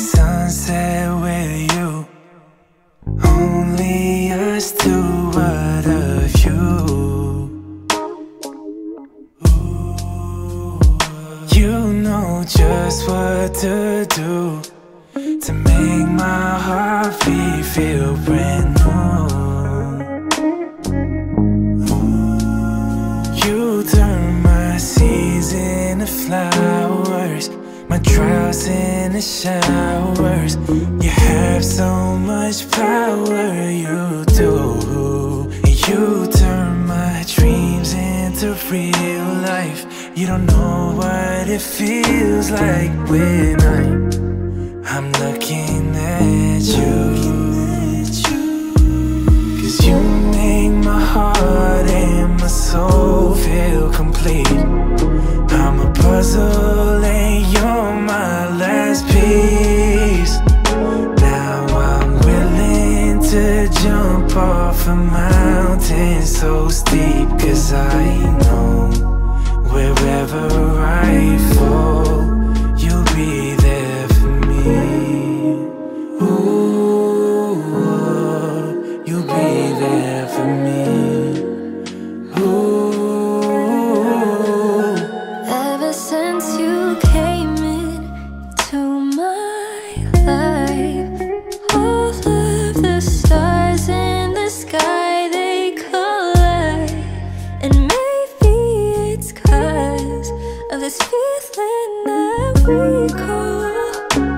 sunset with you. Only us two, what of you? You know just what to do to make my heart feel brand new. You turn my seas to flower my trials in the showers. You have so much power, you do. You turn my dreams into real life. You don't know what it feels like when I'm I'm looking at you. Cause you make my heart and my soul feel complete. I'm a puzzle jump off a mountain so steep. Cause I know this feeling that we call love.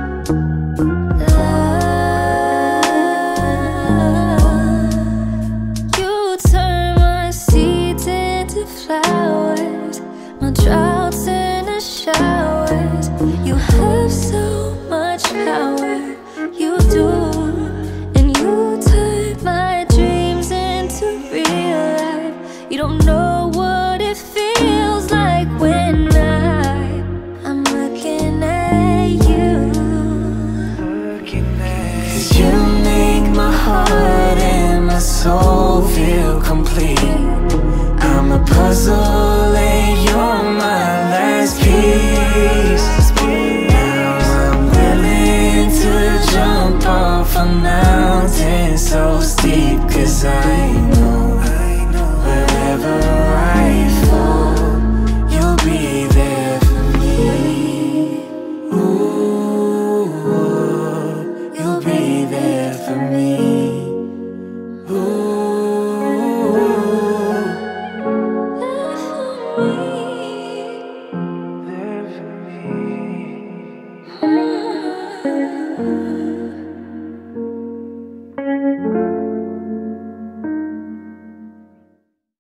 You turn my seeds into flowers, my droughts into showers. You have so much power, you do, and you turn my dreams into real life. You don't know off